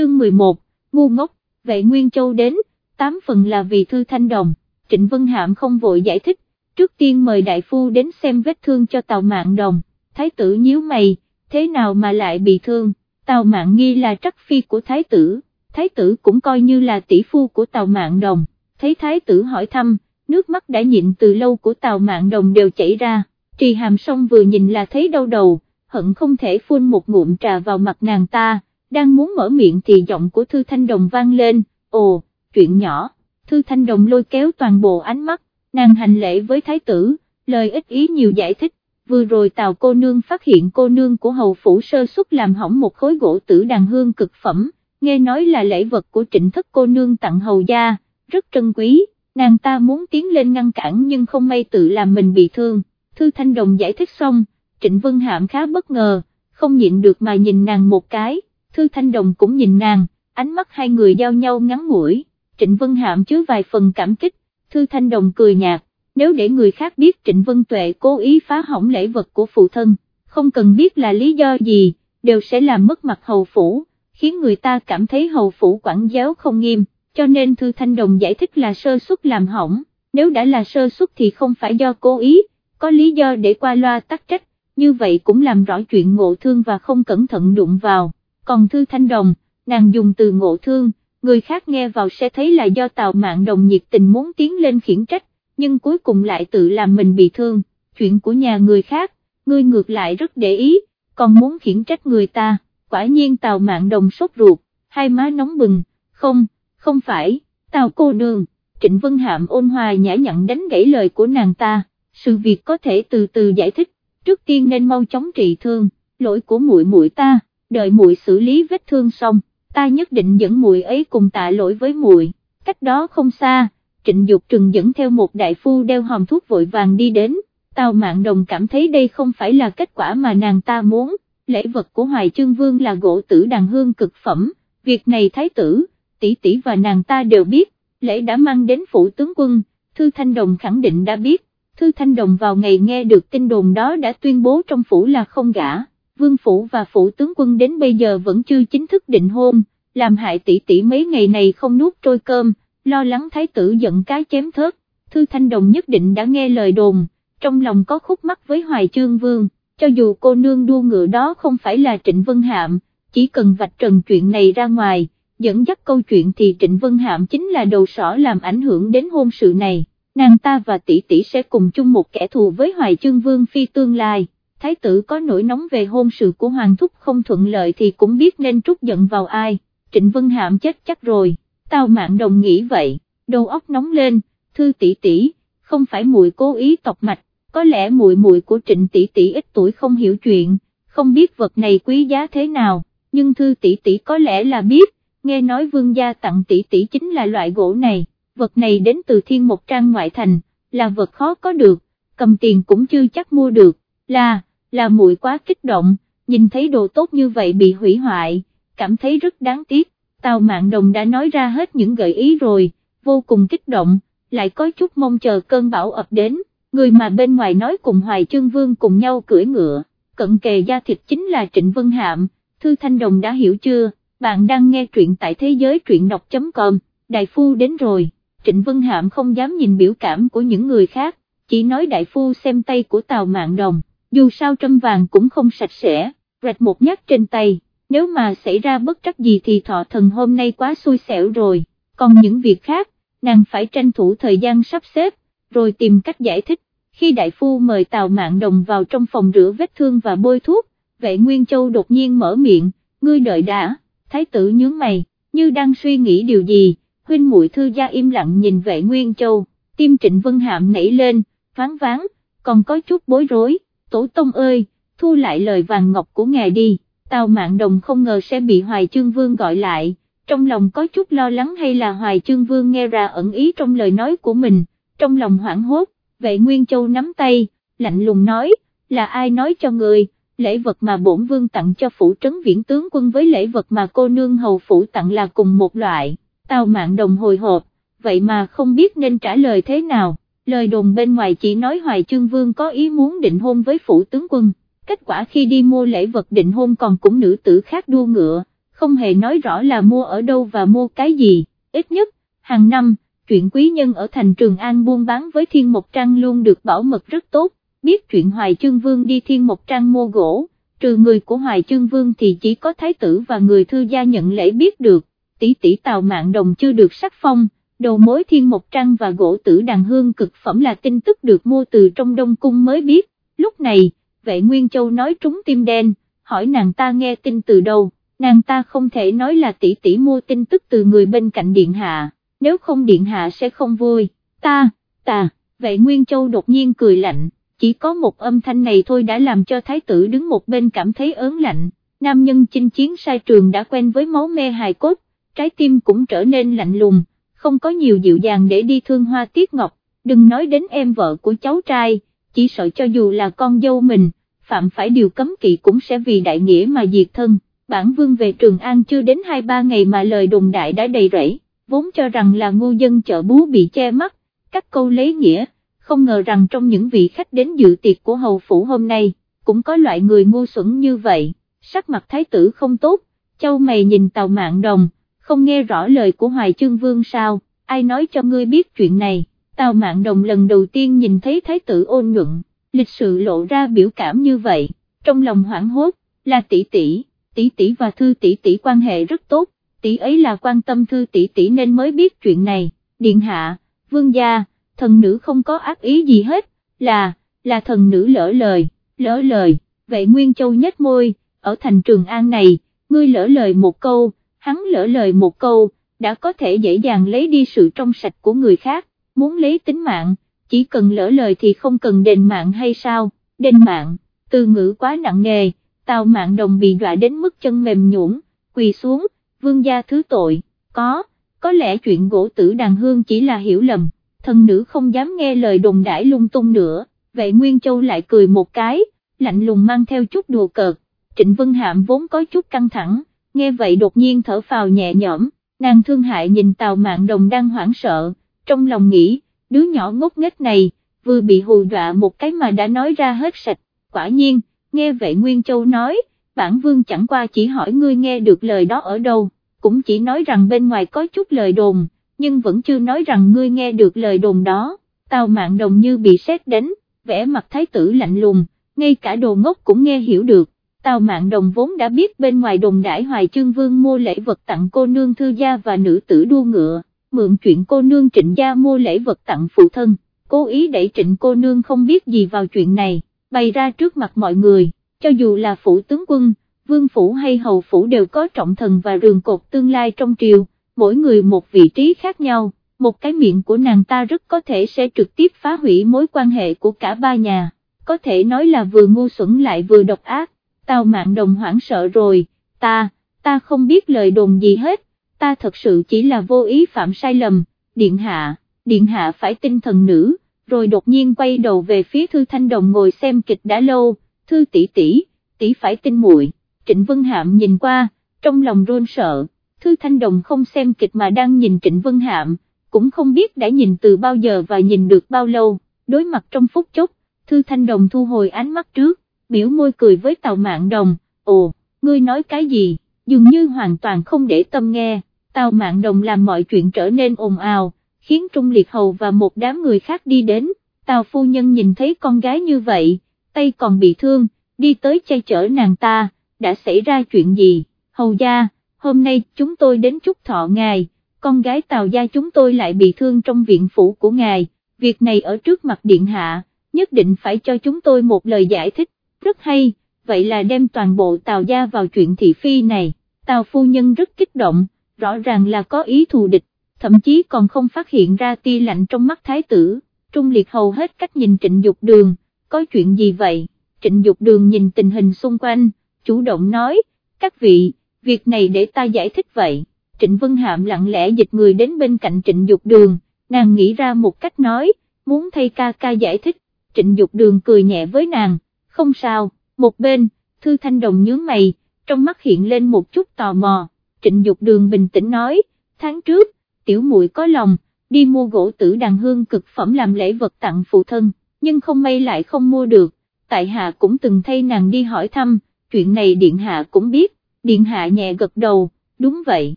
chương 11, ngu ngốc, vệ Nguyên Châu đến, tám phần là vì Thư Thanh Đồng, Trịnh Vân Hạm không vội giải thích, trước tiên mời đại phu đến xem vết thương cho Tào Mạng Đồng, thái tử nhíu mày, thế nào mà lại bị thương, Tào Mạng nghi là trắc phi của thái tử, thái tử cũng coi như là tỷ phu của Tào Mạng Đồng, thấy thái tử hỏi thăm, nước mắt đã nhịn từ lâu của Tào Mạng Đồng đều chảy ra, trì hàm song vừa nhìn là thấy đau đầu, hận không thể phun một ngụm trà vào mặt nàng ta, đang muốn mở miệng thì giọng của Thư Thanh Đồng vang lên, ồ, chuyện nhỏ, Thư Thanh Đồng lôi kéo toàn bộ ánh mắt, nàng hành lễ với thái tử, lời ít ý nhiều giải thích, vừa rồi tào cô nương phát hiện cô nương của hầu phủ sơ xuất làm hỏng một khối gỗ tử đàn hương cực phẩm, nghe nói là lễ vật của trịnh thất cô nương tặng hầu gia, rất trân quý, nàng ta muốn tiến lên ngăn cản nhưng không may tự làm mình bị thương, Thư Thanh Đồng giải thích xong, Trịnh Vân Hạm khá bất ngờ, không nhịn được mà nhìn nàng một cái, Thư Thanh Đồng cũng nhìn nàng, ánh mắt hai người giao nhau ngắn ngủi, Trịnh Vân Hạm chứa vài phần cảm kích, Thư Thanh Đồng cười nhạt, nếu để người khác biết Trịnh Vân Tuệ cố ý phá hỏng lễ vật của phụ thân, không cần biết là lý do gì, đều sẽ làm mất mặt hầu phủ, khiến người ta cảm thấy hầu phủ quản giáo không nghiêm, cho nên Thư Thanh Đồng giải thích là sơ suất làm hỏng, nếu đã là sơ suất thì không phải do cố ý, có lý do để qua loa tắc trách, như vậy cũng làm rõ chuyện ngộ thương và không cẩn thận đụng vào, còn Thư Thanh Đồng, nàng dùng từ ngộ thương, người khác nghe vào sẽ thấy là do Tào Mạng Đồng nhiệt tình muốn tiến lên khiển trách, nhưng cuối cùng lại tự làm mình bị thương, chuyện của nhà người khác, ngươi ngược lại rất để ý, còn muốn khiển trách người ta, quả nhiên Tào Mạng Đồng sốt ruột, hai má nóng bừng, không, không phải, Tào cô nương, Trịnh Vân Hạm ôn hòa nhã nhặn đánh gãy lời của nàng ta, sự việc có thể từ từ giải thích, trước tiên nên mau chóng trị thương, lỗi của muội muội ta, đợi muội xử lý vết thương xong, ta nhất định dẫn muội ấy cùng tạ lỗi với muội. cách đó không xa, trịnh Dục trừng dẫn theo một đại phu đeo hòm thuốc vội vàng đi đến, Tào mạn Đồng cảm thấy đây không phải là kết quả mà nàng ta muốn, lễ vật của Hoài Chương Vương là gỗ tử đàn hương cực phẩm, việc này thái tử, tỷ tỷ và nàng ta đều biết, lễ đã mang đến phủ tướng quân, Thư Thanh Đồng khẳng định đã biết, Thư Thanh Đồng vào ngày nghe được tin đồn đó đã tuyên bố trong phủ là không gả, vương phủ và phủ tướng quân đến bây giờ vẫn chưa chính thức định hôn, làm hại tỷ tỷ mấy ngày này không nuốt trôi cơm, lo lắng thái tử giận cái chém thớt, Thư Thanh Đồng nhất định đã nghe lời đồn, trong lòng có khúc mắc với Hoài Chương Vương, cho dù cô nương đua ngựa đó không phải là Trịnh Vân Hạm, chỉ cần vạch trần chuyện này ra ngoài, dẫn dắt câu chuyện thì Trịnh Vân Hạm chính là đầu sỏ làm ảnh hưởng đến hôn sự này. Nàng ta và tỷ tỷ sẽ cùng chung một kẻ thù với Hoài Chương Vương Phi tương lai, thái tử có nỗi nóng về hôn sự của Hoàng Thúc không thuận lợi thì cũng biết nên trút giận vào ai, Trịnh Vân Hạm chết chắc rồi, tao mạng đồng nghĩ vậy, đầu óc nóng lên, thư tỷ tỷ, không phải muội cố ý tọc mạch, có lẽ muội muội của Trịnh tỷ tỷ ít tuổi không hiểu chuyện, không biết vật này quý giá thế nào, nhưng thư tỷ tỷ có lẽ là biết, nghe nói vương gia tặng tỷ tỷ chính là loại gỗ này. Vật này đến từ thiên một trang ngoại thành, là vật khó có được, cầm tiền cũng chưa chắc mua được, là, là muội quá kích động, nhìn thấy đồ tốt như vậy bị hủy hoại, cảm thấy rất đáng tiếc, Tào Mạn Đồng đã nói ra hết những gợi ý rồi, vô cùng kích động, lại có chút mong chờ cơn bão ập đến, người mà bên ngoài nói cùng Hoài Chương Vương cùng nhau cưỡi ngựa, cận kề da thịt chính là Trịnh Vân Hạm, Thư Thanh Đồng đã hiểu chưa, bạn đang nghe truyện tại thế giới truyện đọc.com, Đại Phu đến rồi. Trịnh Vân Hạm không dám nhìn biểu cảm của những người khác, chỉ nói đại phu xem tay của Tào Mạn Đồng, dù sao trâm vàng cũng không sạch sẽ, rạch một nhát trên tay, nếu mà xảy ra bất trắc gì thì thọ thần hôm nay quá xui xẻo rồi, còn những việc khác, nàng phải tranh thủ thời gian sắp xếp, rồi tìm cách giải thích, khi đại phu mời Tào Mạng Đồng vào trong phòng rửa vết thương và bôi thuốc, vệ Nguyên Châu đột nhiên mở miệng, ngươi đợi đã, thái tử nhướng mày, như đang suy nghĩ điều gì? Huynh muội thư gia im lặng nhìn vệ Nguyên Châu, tim Trịnh Vân Hạm nảy lên, phán ván, còn có chút bối rối, tổ tông ơi, thu lại lời vàng ngọc của ngài đi, Tào Mạng Đồng không ngờ sẽ bị Hoài Chương Vương gọi lại, trong lòng có chút lo lắng hay là Hoài Chương Vương nghe ra ẩn ý trong lời nói của mình, trong lòng hoảng hốt, vệ Nguyên Châu nắm tay, lạnh lùng nói, là ai nói cho người, lễ vật mà bổn vương tặng cho phủ trấn viễn tướng quân với lễ vật mà cô nương hầu phủ tặng là cùng một loại. Tào mạng đồng hồi hộp, vậy mà không biết nên trả lời thế nào, lời đồn bên ngoài chỉ nói Hoài Trương Vương có ý muốn định hôn với phủ tướng quân, kết quả khi đi mua lễ vật định hôn còn cũng nữ tử khác đua ngựa, không hề nói rõ là mua ở đâu và mua cái gì, ít nhất, hàng năm, chuyện quý nhân ở thành Trường An buôn bán với Thiên Mộc Trăng luôn được bảo mật rất tốt, biết chuyện Hoài Trương Vương đi Thiên Mộc Trăng mua gỗ, trừ người của Hoài Trương Vương thì chỉ có Thái tử và người thư gia nhận lễ biết được, tỷ tỷ Tào Mạng Đồng chưa được sắc phong, đầu mối Thiên Mộc Trăng và gỗ tử đàn hương cực phẩm là tin tức được mua từ trong Đông Cung mới biết, lúc này, vệ Nguyên Châu nói trúng tim đen, hỏi nàng ta nghe tin từ đâu, nàng ta không thể nói là tỷ tỷ mua tin tức từ người bên cạnh Điện Hạ, nếu không Điện Hạ sẽ không vui, ta, ta, vệ Nguyên Châu đột nhiên cười lạnh chỉ có một âm thanh này thôi đã làm cho thái tử đứng một bên cảm thấy ớn lạnh, nam nhân chinh chiến sai trường đã quen với máu me hài cốt, trái tim cũng trở nên lạnh lùng, không có nhiều dịu dàng để đi thương hoa tiết ngọc, đừng nói đến em vợ của cháu trai, chỉ sợ cho dù là con dâu mình, phạm phải điều cấm kỵ cũng sẽ vì đại nghĩa mà diệt thân. Bản vương về Trường An chưa đến 2-3 ngày mà lời đồn đại đã đầy rẫy, vốn cho rằng là ngu dân chợ bú bị che mắt, các câu lấy nghĩa không ngờ rằng trong những vị khách đến dự tiệc của hầu phủ hôm nay, cũng có loại người ngu xuẩn như vậy, sắc mặt thái tử không tốt, châu mày nhìn tàu mạng đồng, không nghe rõ lời của Hoài Chương Vương sao, ai nói cho ngươi biết chuyện này, Tào mạng đồng lần đầu tiên nhìn thấy thái tử ôn nhuận, lịch sự lộ ra biểu cảm như vậy, trong lòng hoảng hốt, là tỷ tỷ, tỷ tỷ và thư tỷ tỷ quan hệ rất tốt, tỷ ấy là quan tâm thư tỷ tỷ nên mới biết chuyện này, điện hạ, vương gia, thần nữ không có ác ý gì hết, là, là thần nữ lỡ lời, lỡ lời, vậy Nguyên Châu nhếch môi, ở thành Trường An này, ngươi lỡ lời một câu, hắn lỡ lời một câu, đã có thể dễ dàng lấy đi sự trong sạch của người khác, muốn lấy tính mạng, chỉ cần lỡ lời thì không cần đền mạng hay sao, đền mạng, từ ngữ quá nặng nề, tào mạng đồng bị dọa đến mức chân mềm nhũn, quỳ xuống, vương gia thứ tội, có, có lẽ chuyện gỗ tử đàn hương chỉ là hiểu lầm thần nữ không dám nghe lời đồn đãi lung tung nữa, vệ Nguyên Châu lại cười một cái, lạnh lùng mang theo chút đùa cợt, Trịnh Vân Hạm vốn có chút căng thẳng, nghe vậy đột nhiên thở phào nhẹ nhõm, nàng thương hại nhìn Tào Mạng Đồng đang hoảng sợ, trong lòng nghĩ, đứa nhỏ ngốc nghếch này, vừa bị hù dọa một cái mà đã nói ra hết sạch, quả nhiên, nghe vậy Nguyên Châu nói, bản vương chẳng qua chỉ hỏi ngươi nghe được lời đó ở đâu, cũng chỉ nói rằng bên ngoài có chút lời đồn nhưng vẫn chưa nói rằng ngươi nghe được lời đồn đó, tào mạng đồng như bị sét đánh, vẽ mặt thái tử lạnh lùng, ngay cả đồ ngốc cũng nghe hiểu được. Tào Mạng Đồng vốn đã biết bên ngoài đồng đãi Hoài Chương Vương mua lễ vật tặng cô nương thư gia và nữ tử đua ngựa, mượn chuyện cô nương trịnh gia mua lễ vật tặng phụ thân, cố ý đẩy trịnh cô nương không biết gì vào chuyện này, bày ra trước mặt mọi người, cho dù là phủ tướng quân, vương phủ hay hầu phủ đều có trọng thần và rường cột tương lai trong triều, mỗi người một vị trí khác nhau, một cái miệng của nàng ta rất có thể sẽ trực tiếp phá hủy mối quan hệ của cả ba nhà, có thể nói là vừa ngu xuẩn lại vừa độc ác, tao mạng đồng hoảng sợ rồi, ta, ta không biết lời đồn gì hết, ta thật sự chỉ là vô ý phạm sai lầm, điện hạ, điện hạ phải tinh thần nữ, rồi đột nhiên quay đầu về phía thư thanh đồng ngồi xem kịch đã lâu, thư tỷ tỷ, tỷ phải tin muội. Trịnh Vân Hạm nhìn qua, trong lòng run sợ. Thư Thanh Đồng không xem kịch mà đang nhìn Trịnh Vân Hạm, cũng không biết đã nhìn từ bao giờ và nhìn được bao lâu, đối mặt trong phút chốc, Thư Thanh Đồng thu hồi ánh mắt trước, biểu môi cười với Tào Mạng Đồng, ồ, ngươi nói cái gì, dường như hoàn toàn không để tâm nghe, Tào Mạng Đồng làm mọi chuyện trở nên ồn ào, khiến Trung Liệt Hầu và một đám người khác đi đến, Tào Phu Nhân nhìn thấy con gái như vậy, tay còn bị thương, đi tới chay chở nàng ta, đã xảy ra chuyện gì, Hầu gia, hôm nay chúng tôi đến chúc thọ ngài, con gái Tào gia chúng tôi lại bị thương trong viện phủ của ngài, việc này ở trước mặt điện hạ, nhất định phải cho chúng tôi một lời giải thích, rất hay, vậy là đem toàn bộ Tào gia vào chuyện thị phi này, Tào phu nhân rất kích động, rõ ràng là có ý thù địch, thậm chí còn không phát hiện ra tia lạnh trong mắt thái tử, trung liệt hầu hết cách nhìn trịnh dục đường, có chuyện gì vậy, trịnh dục đường nhìn tình hình xung quanh, chủ động nói, các vị, việc này để ta giải thích vậy, Trịnh Vân Hạm lặng lẽ dịch người đến bên cạnh Trịnh Dục Đường, nàng nghĩ ra một cách nói, muốn thay ca ca giải thích, Trịnh Dục Đường cười nhẹ với nàng, không sao, một bên, Thư Thanh Đồng nhớ mày, trong mắt hiện lên một chút tò mò, trịnh dục đường bình tĩnh nói, tháng trước, tiểu muội có lòng, đi mua gỗ tử đàn hương cực phẩm làm lễ vật tặng phụ thân, nhưng không may lại không mua được, tại hạ cũng từng thay nàng đi hỏi thăm, chuyện này điện hạ cũng biết, điện hạ nhẹ gật đầu, đúng vậy,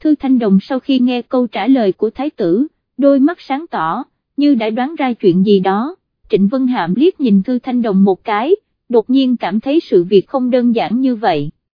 Thư Thanh Đồng sau khi nghe câu trả lời của thái tử, đôi mắt sáng tỏ, như đã đoán ra chuyện gì đó, Trịnh Vân Hạm liếc nhìn Thư Thanh Đồng một cái, đột nhiên cảm thấy sự việc không đơn giản như vậy.